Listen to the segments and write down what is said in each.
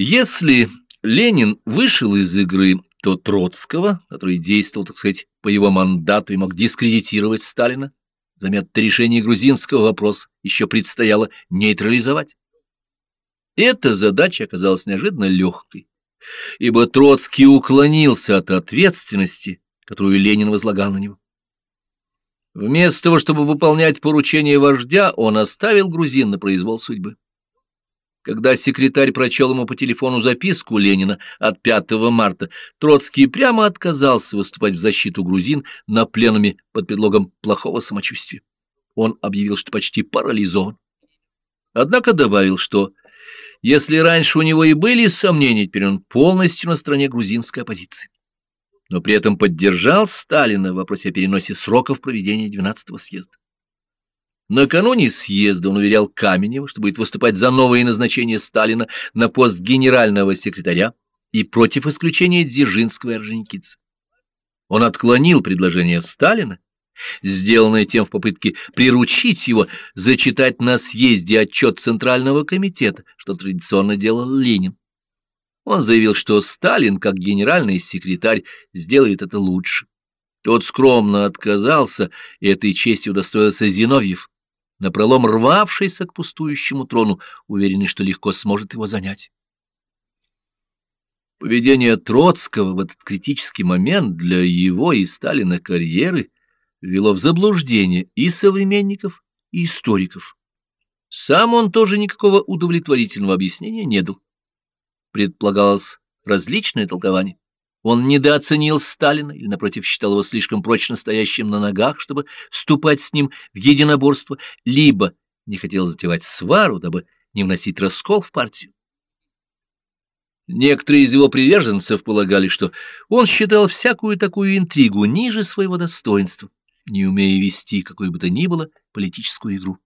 Если Ленин вышел из игры, то Троцкого, который действовал, так сказать, по его мандату и мог дискредитировать Сталина, за метод решения грузинского вопроса еще предстояло нейтрализовать. Эта задача оказалась неожиданно легкой, ибо Троцкий уклонился от ответственности, которую Ленин возлагал на него. Вместо того, чтобы выполнять поручение вождя, он оставил грузин на произвол судьбы. Когда секретарь прочел ему по телефону записку Ленина от 5 марта, Троцкий прямо отказался выступать в защиту грузин на пленуме под предлогом плохого самочувствия. Он объявил, что почти парализован. Однако добавил, что если раньше у него и были сомнения, теперь он полностью на стороне грузинской оппозиции. Но при этом поддержал Сталина в вопросе о переносе сроков проведения 12-го съезда. Накануне съезда он уверял Каменева, что будет выступать за новое назначение Сталина на пост генерального секретаря и против исключения Дзержинского и Орджоникидзе. Он отклонил предложение Сталина, сделанное тем в попытке приручить его зачитать на съезде отчет Центрального комитета, что традиционно делал Ленин. Он заявил, что Сталин, как генеральный секретарь, сделает это лучше. Тот скромно отказался, и этой честью удостоился Зиновьев, напролом рвавшийся к пустующему трону, уверенный, что легко сможет его занять. Поведение Троцкого в этот критический момент для его и Сталина карьеры ввело в заблуждение и современников, и историков. Сам он тоже никакого удовлетворительного объяснения не дал. Предполагалось различное толкование. Он недооценил Сталина или, напротив, считал его слишком прочно стоящим на ногах, чтобы вступать с ним в единоборство, либо не хотел затевать свару, дабы не вносить раскол в партию. Некоторые из его приверженцев полагали, что он считал всякую такую интригу ниже своего достоинства, не умея вести какую бы то ни было политическую игру.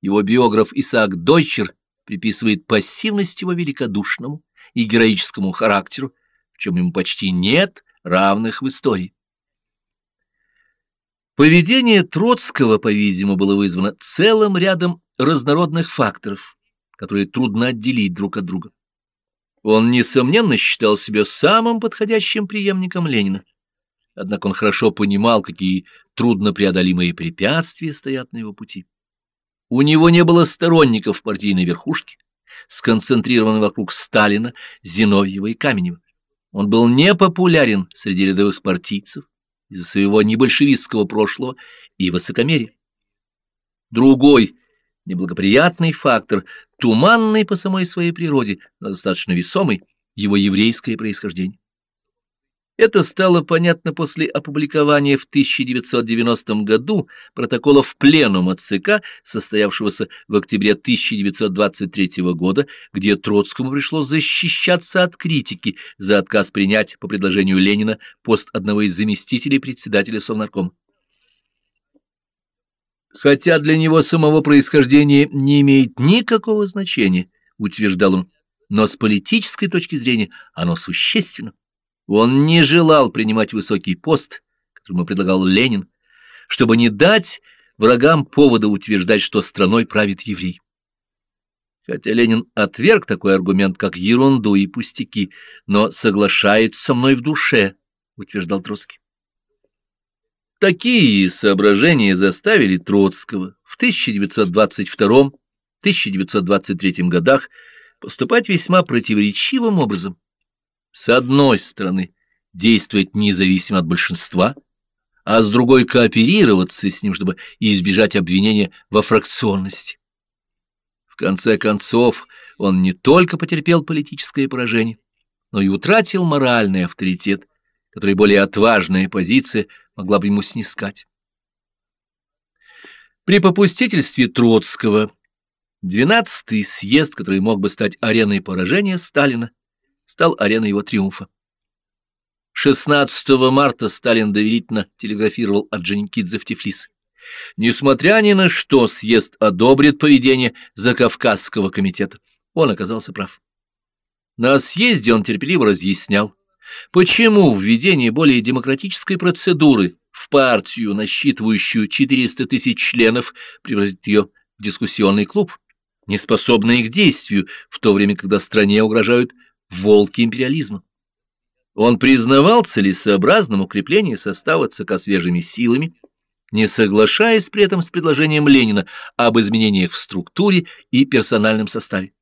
Его биограф Исаак Дойчер приписывает пассивность его великодушному и героическому характеру, чем ему почти нет равных в истории. Поведение Троцкого, по-видимому, было вызвано целым рядом разнородных факторов, которые трудно отделить друг от друга. Он, несомненно, считал себя самым подходящим преемником Ленина, однако он хорошо понимал, какие труднопреодолимые препятствия стоят на его пути. У него не было сторонников партийной верхушке, сконцентрированной вокруг Сталина, Зиновьева и Каменева. Он был непопулярен среди рядовых партийцев из-за своего небольшевистского прошлого и высокомерия. Другой неблагоприятный фактор, туманный по самой своей природе, но достаточно весомый, его еврейское происхождение. Это стало понятно после опубликования в 1990 году протоколов Пленума ЦК, состоявшегося в октябре 1923 года, где Троцкому пришлось защищаться от критики за отказ принять по предложению Ленина пост одного из заместителей председателя Совнаркома. Хотя для него самого происхождения не имеет никакого значения, утверждал он, но с политической точки зрения оно существенно. Он не желал принимать высокий пост, который ему предлагал Ленин, чтобы не дать врагам повода утверждать, что страной правит еврей. Хотя Ленин отверг такой аргумент, как ерунду и пустяки, но соглашается со мной в душе, утверждал Троцкий. Такие соображения заставили Троцкого в 1922-1923 годах поступать весьма противоречивым образом с одной стороны, действовать независимо от большинства, а с другой кооперироваться с ним, чтобы избежать обвинения во фракционности. В конце концов, он не только потерпел политическое поражение, но и утратил моральный авторитет, который более отважная позиция могла бы ему снискать. При попустительстве Троцкого 12-й съезд, который мог бы стать ареной поражения Сталина, стал ареной его триумфа. 16 марта Сталин доверительно телеграфировал Орджоникидзе в Тифлис. Несмотря ни на что, съезд одобрит поведение Закавказского комитета. Он оказался прав. На съезде он терпеливо разъяснял, почему введение более демократической процедуры в партию, насчитывающую 400 тысяч членов, превратит ее в дискуссионный клуб, не способные к действию, в то время, когда стране угрожают волки империализма. Он признавал целесообразным укрепление состава ЦК свежими силами, не соглашаясь при этом с предложением Ленина об изменениях в структуре и персональном составе.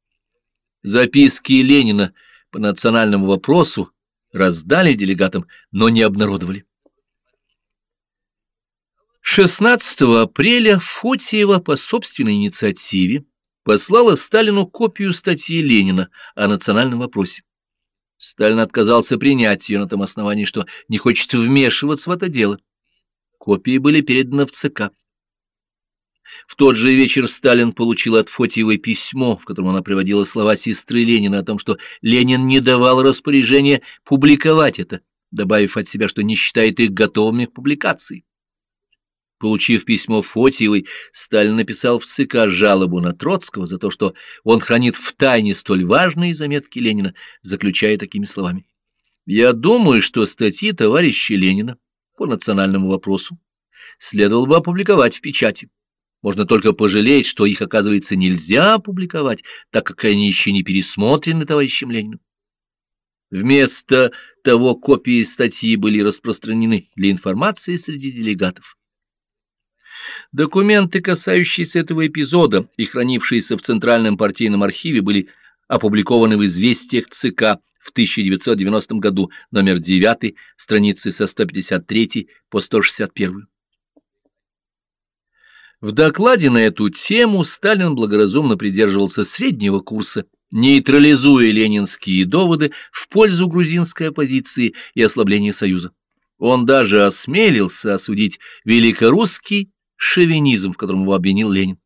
Записки Ленина по национальному вопросу раздали делегатам, но не обнародовали. 16 апреля Фотиева по собственной инициативе послала Сталину копию статьи Ленина о национальном вопросе. Сталин отказался принять ее на том основании, что не хочет вмешиваться в это дело. Копии были переданы в ЦК. В тот же вечер Сталин получил от Фотиевой письмо, в котором она приводила слова сестры Ленина о том, что Ленин не давал распоряжения публиковать это, добавив от себя, что не считает их готовыми к публикации. Получив письмо Фотиевой, Сталин написал в ЦК жалобу на Троцкого за то, что он хранит в тайне столь важные заметки Ленина, заключая такими словами. «Я думаю, что статьи товарища Ленина по национальному вопросу следовало бы опубликовать в печати. Можно только пожалеть, что их, оказывается, нельзя опубликовать, так как они еще не пересмотрены товарищем Лениным. Вместо того копии статьи были распространены для информации среди делегатов. Документы, касающиеся этого эпизода и хранившиеся в Центральном партийном архиве, были опубликованы в «Известиях ЦК» в 1990 году, номер 9, страницы со 153 по 161. В докладе на эту тему Сталин благоразумно придерживался среднего курса, нейтрализуя ленинские доводы в пользу грузинской оппозиции и ослабления Союза. Он даже осмелился осудить великорусский шовинизм, в котором его обвинил Ленин.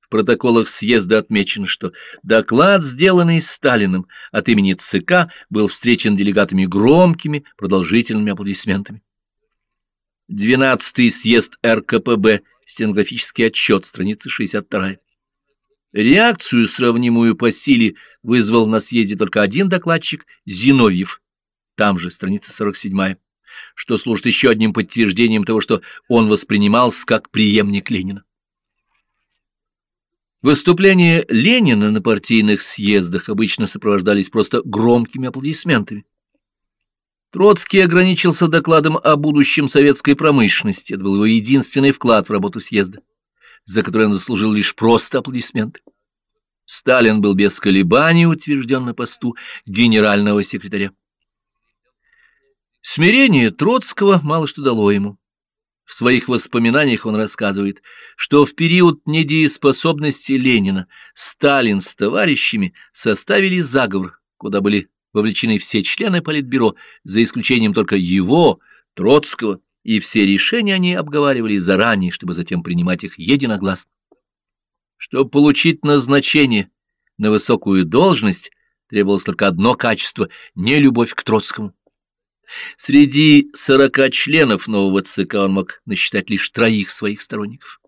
В протоколах съезда отмечено, что доклад, сделанный Сталиным от имени ЦК, был встречен делегатами громкими, продолжительными аплодисментами. 12-й съезд РКПБ, стенографический отчет, страница 62. Реакцию, сравнимую по силе, вызвал на съезде только один докладчик, Зиновьев, там же, страница 47 что служит еще одним подтверждением того, что он воспринимался как преемник Ленина. Выступления Ленина на партийных съездах обычно сопровождались просто громкими аплодисментами. Троцкий ограничился докладом о будущем советской промышленности. Это был его единственный вклад в работу съезда, за который он заслужил лишь просто аплодисменты. Сталин был без колебаний утвержден на посту генерального секретаря. Смирение Троцкого мало что дало ему. В своих воспоминаниях он рассказывает, что в период недееспособности Ленина Сталин с товарищами составили заговор, куда были вовлечены все члены Политбюро, за исключением только его, Троцкого, и все решения они обговаривали заранее, чтобы затем принимать их единогласно. Чтобы получить назначение на высокую должность, требовалось только одно качество — не любовь к Троцкому. Среди сорока членов нового ЦК он мог насчитать лишь троих своих сторонников.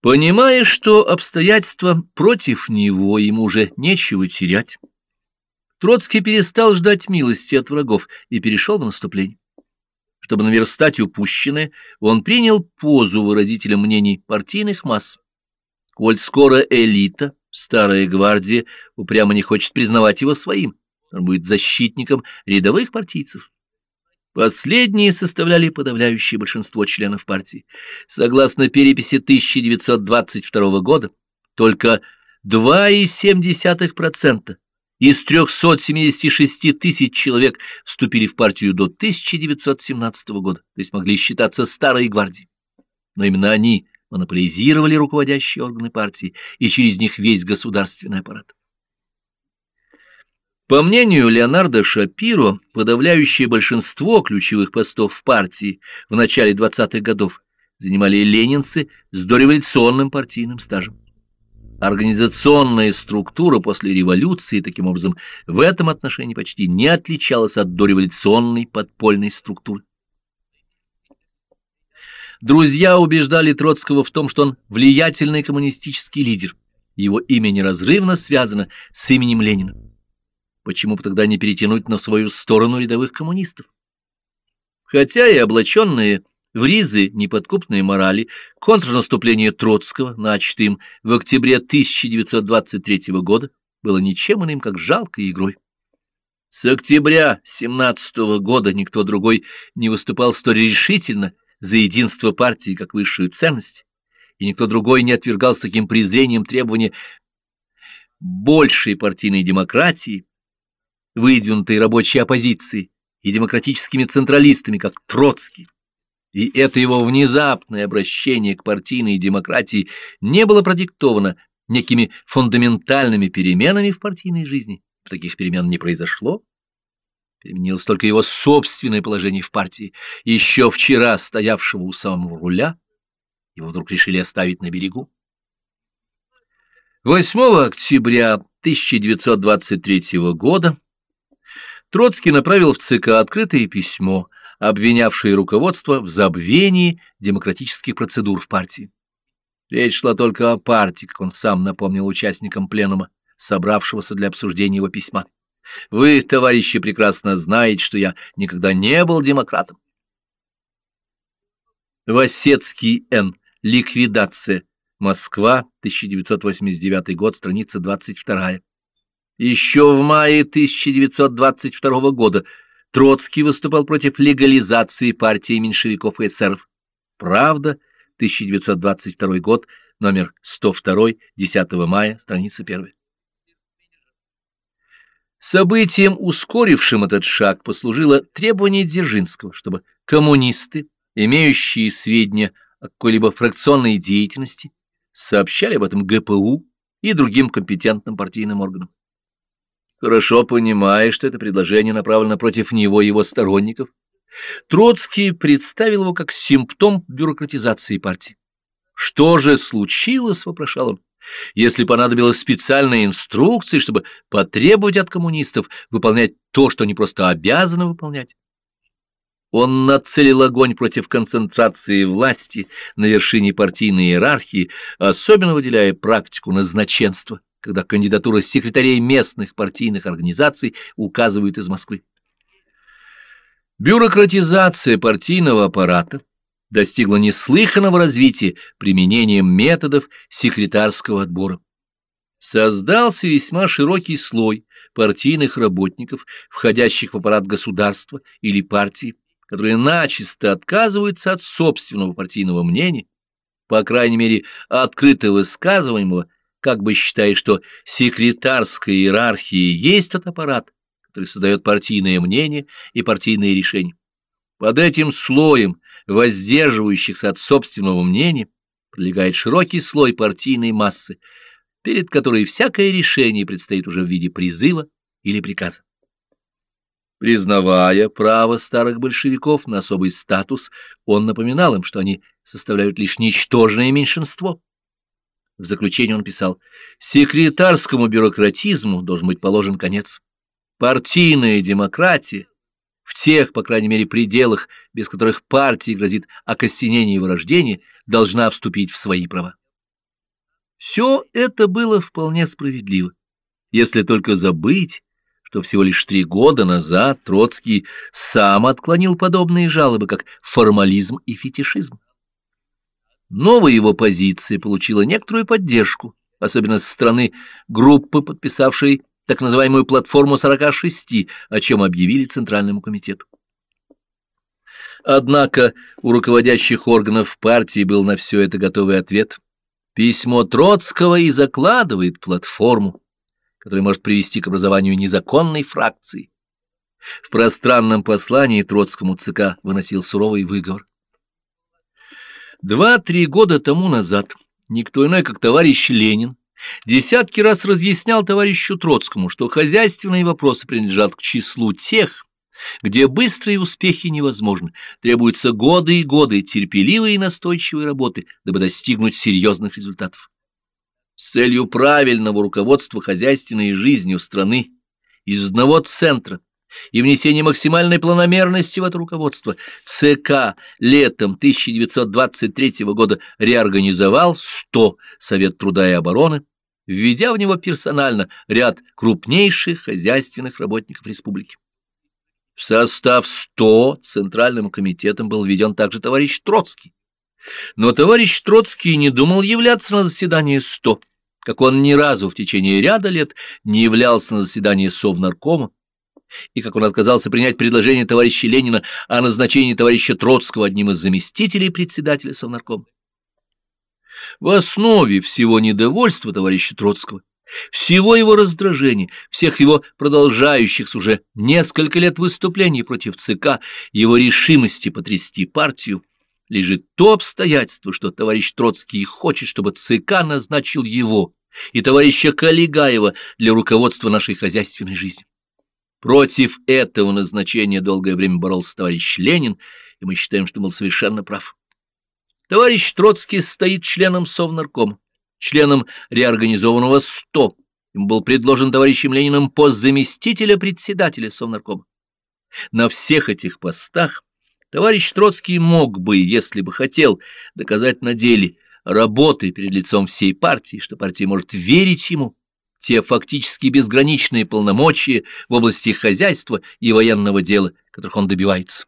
Понимая, что обстоятельства против него ему уже нечего терять, Троцкий перестал ждать милости от врагов и перешел в наступление. Чтобы наверстать упущенное, он принял позу выразителя мнений партийных масс. Коль скоро элита, старая гвардия, упрямо не хочет признавать его своим, он будет защитником рядовых партийцев. Последние составляли подавляющее большинство членов партии. Согласно переписи 1922 года, только 2,7% из 376 тысяч человек вступили в партию до 1917 года, то есть могли считаться старой гвардией. Но именно они монополизировали руководящие органы партии и через них весь государственный аппарат. По мнению Леонардо Шапиро, подавляющее большинство ключевых постов в партии в начале 20-х годов занимали ленинцы с дореволюционным партийным стажем. Организационная структура после революции, таким образом, в этом отношении почти не отличалась от дореволюционной подпольной структуры. Друзья убеждали Троцкого в том, что он влиятельный коммунистический лидер. Его имя неразрывно связано с именем Ленина. Почему бы тогда не перетянуть на свою сторону рядовых коммунистов? Хотя и облаченные в ризы неподкупной морали контрнаступление Троцкого, начатое им в октябре 1923 года, было ничем иным, как жалкой игрой. С октября 17 года никто другой не выступал столь решительно за единство партии как высшую ценность, и никто другой не отвергал с таким презрением требования большей партийной демократии, выдвинутой рабочей оппозиции и демократическими централистами, как Троцкий. И это его внезапное обращение к партийной демократии не было продиктовано некими фундаментальными переменами в партийной жизни. Таких перемен не произошло. Переменилось только его собственное положение в партии. Еще вчера стоявшего у самого руля, его вдруг решили оставить на берегу. 8 октября 1923 года Троцкий направил в ЦК открытое письмо, обвинявшее руководство в забвении демократических процедур в партии. Речь шла только о партии, как он сам напомнил участникам пленума, собравшегося для обсуждения его письма. Вы, товарищи, прекрасно знаете, что я никогда не был демократом. Васецкий Н. Ликвидация. Москва, 1989 год, страница 22. Еще в мае 1922 года Троцкий выступал против легализации партии меньшевиков и эсеров. Правда, 1922 год, номер 102, 10 мая, страница 1. Событием, ускорившим этот шаг, послужило требование Дзержинского, чтобы коммунисты, имеющие сведения о какой-либо фракционной деятельности, сообщали об этом ГПУ и другим компетентным партийным органам. Хорошо понимая, что это предложение направлено против него и его сторонников, Троцкий представил его как симптом бюрократизации партии. «Что же случилось?» — вопрошал он если понадобилась специальная инструкция, чтобы потребовать от коммунистов выполнять то, что они просто обязаны выполнять. Он нацелил огонь против концентрации власти на вершине партийной иерархии, особенно выделяя практику назначенства, когда кандидатура секретарей местных партийных организаций указывают из Москвы. Бюрократизация партийного аппарата достигла неслыханного развития применением методов секретарского отбора. Создался весьма широкий слой партийных работников, входящих в аппарат государства или партии, которые начисто отказываются от собственного партийного мнения, по крайней мере, открыто высказываемого, как бы считая, что секретарская иерархия есть тот аппарат, который создает партийное мнение и партийные решения. Под этим слоем воздерживающихся от собственного мнения пролегает широкий слой партийной массы, перед которой всякое решение предстоит уже в виде призыва или приказа. Признавая право старых большевиков на особый статус, он напоминал им, что они составляют лишь ничтожное меньшинство. В заключение он писал, «Секретарскому бюрократизму должен быть положен конец. Партийная демократия в тех, по крайней мере, пределах, без которых партии грозит окостенение и вырождение, должна вступить в свои права. Все это было вполне справедливо, если только забыть, что всего лишь три года назад Троцкий сам отклонил подобные жалобы, как формализм и фетишизм. Новая его позиция получила некоторую поддержку, особенно со стороны группы, подписавшей так называемую платформу 46, о чем объявили Центральному комитету. Однако у руководящих органов партии был на все это готовый ответ. Письмо Троцкого и закладывает платформу, которая может привести к образованию незаконной фракции. В пространном послании Троцкому ЦК выносил суровый выговор. Два-три года тому назад никто иной, как товарищ Ленин, Десятки раз разъяснял товарищу Троцкому, что хозяйственные вопросы принадлежат к числу тех, где быстрые успехи невозможны, требуются годы и годы терпеливой и настойчивой работы, дабы достигнуть серьезных результатов. С целью правильного руководства хозяйственной жизнью страны из одного центра и внесения максимальной планомерности в это руководство ЦК летом 1923 года реорганизовал 100 Совет труда и обороны, введя в него персонально ряд крупнейших хозяйственных работников республики. В состав 100 Центральным комитетом был введен также товарищ Троцкий. Но товарищ Троцкий не думал являться на заседание 100, как он ни разу в течение ряда лет не являлся на заседании Совнаркома, и как он отказался принять предложение товарища Ленина о назначении товарища Троцкого одним из заместителей председателя Совнаркома. В основе всего недовольства товарища Троцкого, всего его раздражения, всех его продолжающихся уже несколько лет выступлений против ЦК, его решимости потрясти партию, лежит то обстоятельство, что товарищ Троцкий хочет, чтобы ЦК назначил его и товарища Калигаева для руководства нашей хозяйственной жизнью. Против этого назначения долгое время боролся товарищ Ленин, и мы считаем, что был совершенно прав. Товарищ Троцкий стоит членом Совнаркома, членом реорганизованного СТО. Ему был предложен товарищем Лениным пост заместителя председателя Совнаркома. На всех этих постах товарищ Троцкий мог бы, если бы хотел, доказать на деле, работы перед лицом всей партии, что партия может верить ему, те фактически безграничные полномочия в области хозяйства и военного дела, которых он добивается.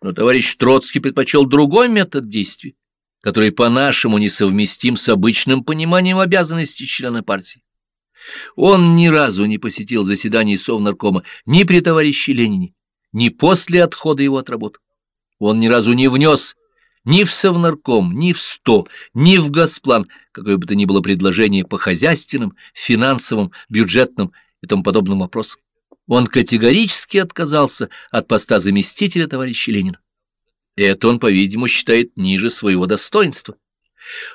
Но товарищ Троцкий предпочел другой метод действий, который по-нашему несовместим с обычным пониманием обязанностей члена партии. Он ни разу не посетил заседаний Совнаркома ни при товарище Ленине, ни после отхода его от работы. Он ни разу не внес ни в Совнарком, ни в СТО, ни в Госплан, какое бы то ни было предложение по хозяйственным, финансовым, бюджетным и тому подобным вопросам. Он категорически отказался от поста заместителя товарища Ленина. Это он, по-видимому, считает ниже своего достоинства.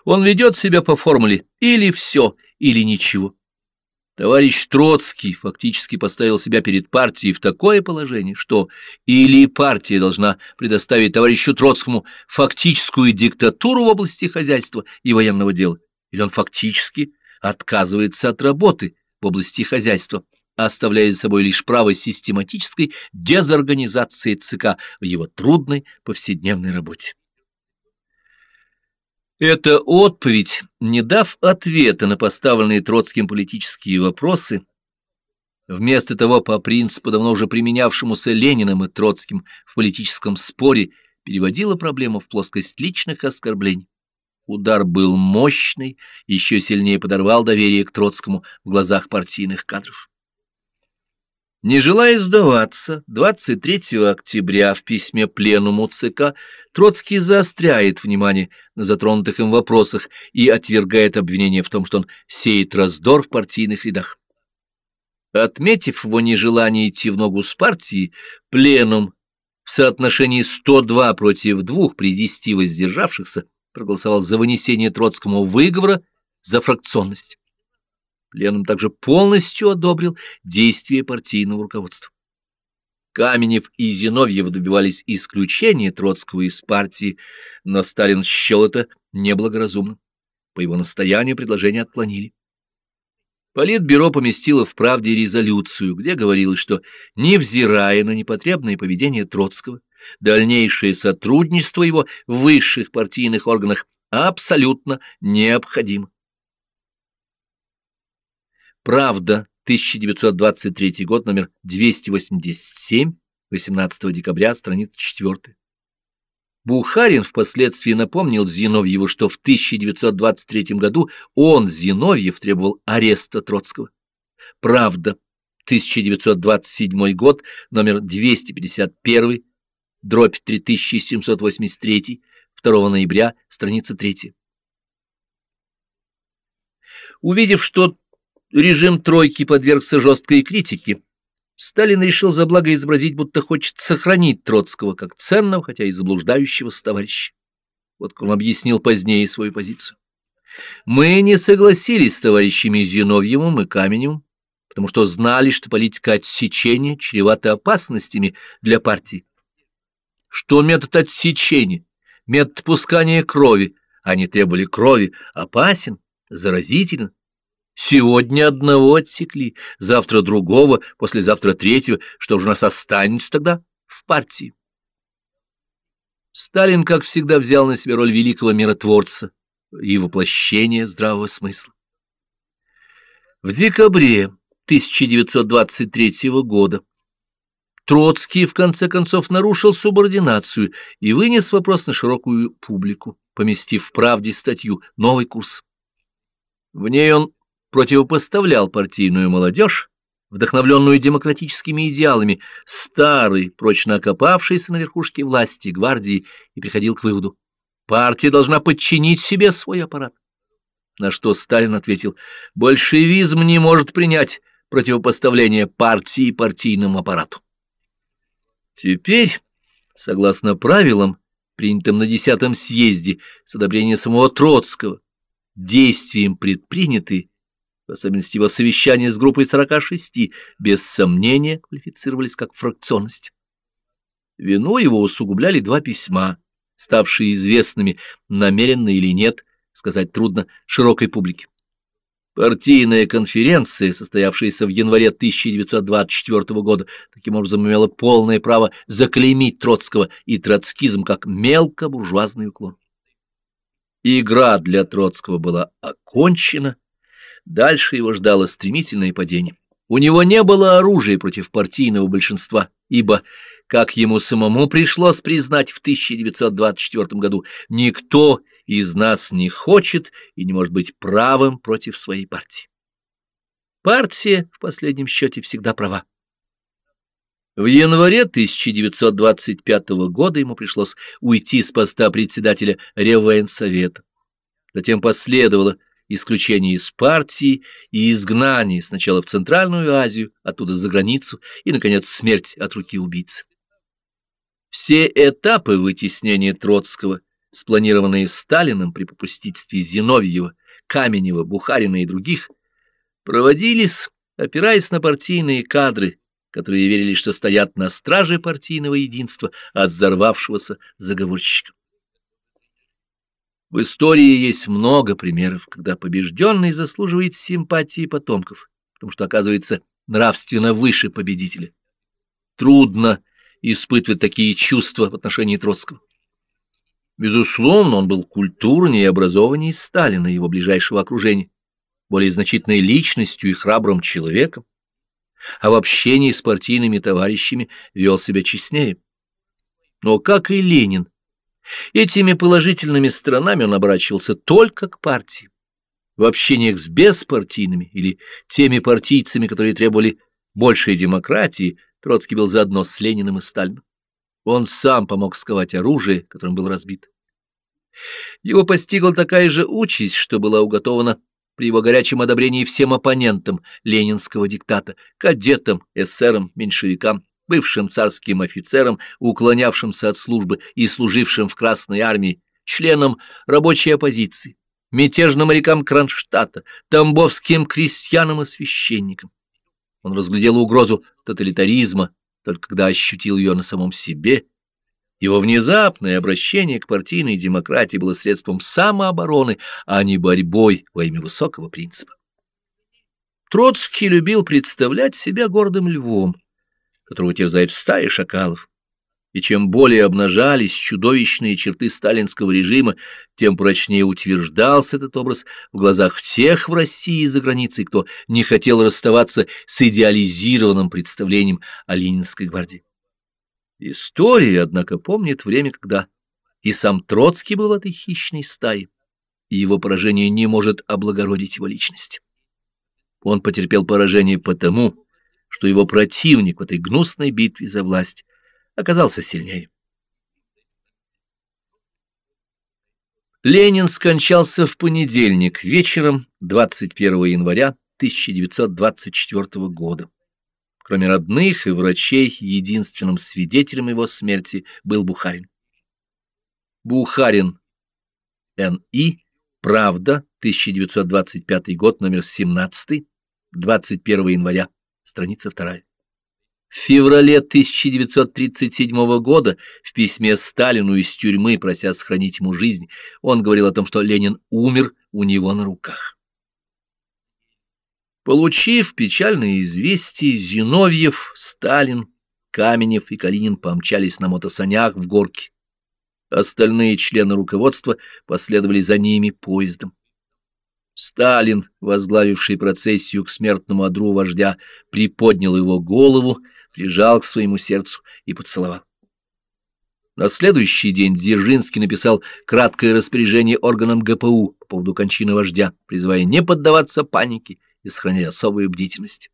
Он ведет себя по формуле «или все, или ничего». Товарищ Троцкий фактически поставил себя перед партией в такое положение, что или партия должна предоставить товарищу Троцкому фактическую диктатуру в области хозяйства и военного дела, или он фактически отказывается от работы в области хозяйства, оставляя за собой лишь право систематической дезорганизации ЦК в его трудной повседневной работе. Эта отповедь, не дав ответа на поставленные Троцким политические вопросы, вместо того по принципу, давно уже применявшемуся Лениным и Троцким в политическом споре, переводила проблему в плоскость личных оскорблений. Удар был мощный, еще сильнее подорвал доверие к Троцкому в глазах партийных кадров. Не желая сдаваться, 23 октября в письме Пленуму ЦК Троцкий заостряет внимание на затронутых им вопросах и отвергает обвинение в том, что он сеет раздор в партийных рядах. Отметив его нежелание идти в ногу с партией, Пленум в соотношении 102 против 2 при 10 воздержавшихся проголосовал за вынесение Троцкому выговора за фракционность. Пленум также полностью одобрил действия партийного руководства. Каменев и Зиновьев добивались исключения Троцкого из партии, но Сталин счел это неблагоразумным. По его настоянию предложение отклонили. Политбюро поместило в «Правде» резолюцию, где говорилось, что, невзирая на непотребное поведение Троцкого, дальнейшее сотрудничество его в высших партийных органах абсолютно необходимо. Правда, 1923 год, номер 287, 18 декабря, страница 4. Бухарин впоследствии напомнил Зиновьеву, что в 1923 году он, Зиновьев, требовал ареста Троцкого. Правда, 1927 год, номер 251, дробь 3783, 2 ноября, страница 3. Увидев, что режим тройки подвергся жесткой критике. Сталин решил за благо изобразить, будто хочет сохранить Троцкого как ценного, хотя и заблуждающегося товарища. Вот как он объяснил позднее свою позицию. Мы не согласились с товарищами Зиновьевым и Каменевым, потому что знали, что политика отсечения чревата опасностями для партии. Что метод отсечения, метод пускания крови, они требовали крови, опасен, заразителен, Сегодня одного отсекли, завтра другого, послезавтра третьего. Что же у нас останется тогда в партии? Сталин, как всегда, взял на себя роль великого миротворца и воплощения здравого смысла. В декабре 1923 года Троцкий, в конце концов, нарушил субординацию и вынес вопрос на широкую публику, поместив в «Правде» статью «Новый курс». В ней он противопоставлял партийную молодежь, вдохновленную демократическими идеалами, старый, прочно окопавшийся на верхушке власти гвардии, и приходил к выводу, партия должна подчинить себе свой аппарат. На что Сталин ответил, большевизм не может принять противопоставление партии партийному аппарату. Теперь, согласно правилам, принятым на десятом съезде с одобрения самого Троцкого, действием предпринятые, в особенности его совещания с группой 46, без сомнения квалифицировались как фракционность. Вину его усугубляли два письма, ставшие известными, намеренно или нет, сказать трудно, широкой публике. Партийная конференция, состоявшаяся в январе 1924 года, таким образом имела полное право заклеймить Троцкого и троцкизм как мелкобуржуазный уклон. Игра для Троцкого была окончена, дальше его ждало стремительное падение. У него не было оружия против партийного большинства, ибо, как ему самому пришлось признать в 1924 году, никто из нас не хочет и не может быть правым против своей партии. Партия в последнем счете всегда права. В январе 1925 года ему пришлось уйти с поста председателя Реввоенсовета. Затем последовало исключение из партии и изгнание сначала в Центральную Азию, оттуда за границу, и, наконец, смерть от руки убийцы. Все этапы вытеснения Троцкого – спланированные Сталином при попустительстве Зиновьева, Каменева, Бухарина и других, проводились, опираясь на партийные кадры, которые верили, что стоят на страже партийного единства от взорвавшегося заговорщика. В истории есть много примеров, когда побежденный заслуживает симпатии потомков, потому что оказывается нравственно выше победителя. Трудно испытывать такие чувства в отношении Троцкого. Безусловно, он был культурнее и образованнее Сталина и его ближайшего окружения, более значительной личностью и храбрым человеком, а в общении с партийными товарищами вел себя честнее. Но, как и Ленин, этими положительными сторонами он обращался только к партии. В общениях с беспартийными или теми партийцами, которые требовали большей демократии, Троцкий был заодно с Лениным и Сталиным. Он сам помог сковать оружие, которым был разбит. Его постигла такая же участь, что была уготована при его горячем одобрении всем оппонентам ленинского диктата, кадетам, эсерам, меньшевикам, бывшим царским офицерам, уклонявшимся от службы и служившим в Красной армии, членам рабочей оппозиции, мятежным морякам Кронштадта, тамбовским крестьянам и священникам. Он разглядел угрозу тоталитаризма, только когда ощутил ее на самом себе. Его внезапное обращение к партийной демократии было средством самообороны, а не борьбой во имя высокого принципа. Троцкий любил представлять себя гордым львом, которого терзает стая шакалов. И чем более обнажались чудовищные черты сталинского режима, тем прочнее утверждался этот образ в глазах тех в России и за границей, кто не хотел расставаться с идеализированным представлением о Ленинской гвардии. История, однако, помнит время, когда и сам Троцкий был этой хищной стаи, и его поражение не может облагородить его личность. Он потерпел поражение потому, что его противник в этой гнусной битве за власть оказался сильнее. Ленин скончался в понедельник вечером 21 января 1924 года. Кроме родных и врачей, единственным свидетелем его смерти был Бухарин. Бухарин Н.И. Правда, 1925 год, номер 17, 21 января, страница 2. В феврале 1937 года в письме Сталину из тюрьмы, прося сохранить ему жизнь, он говорил о том, что Ленин умер у него на руках. Получив печальное известие, Зиновьев, Сталин, Каменев и Калинин помчались на мотосанях в горке. Остальные члены руководства последовали за ними поездом. Сталин, возглавивший процессию к смертному одру вождя, приподнял его голову, прижал к своему сердцу и поцеловал. На следующий день Дзержинский написал краткое распоряжение органам ГПУ по поводу кончины вождя, призывая не поддаваться панике и сохраняя особую бдительность.